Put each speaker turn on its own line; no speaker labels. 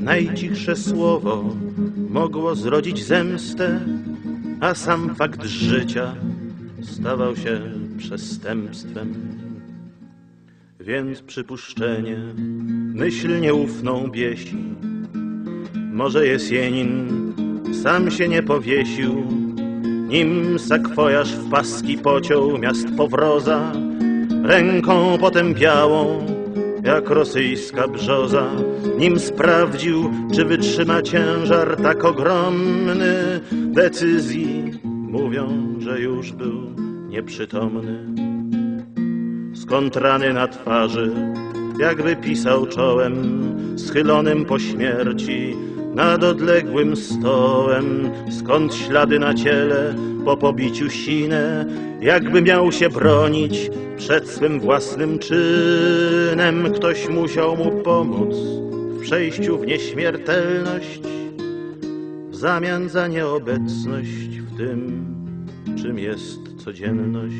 Najcichsze słowo mogło zrodzić zemstę, a sam fakt życia stawał się przestępstwem. Więc przypuszczenie myśl nieufną biesi. Może Jesienin sam się nie powiesił, nim sakwojaż w paski pociął miast powroza, ręką potępiałą, jak rosyjska brzoza, nim sprawdził, czy wytrzyma ciężar tak ogromny decyzji. Mówią, że już był nieprzytomny. Skąd rany na twarzy, jakby pisał czołem, schylonym po śmierci, nad odległym stołem, skąd ślady na ciele po pobiciu sine, jakby miał się bronić przed swym własnym czynem. Ktoś musiał mu pomóc w przejściu w nieśmiertelność, w zamian za nieobecność w tym, czym jest codzienność.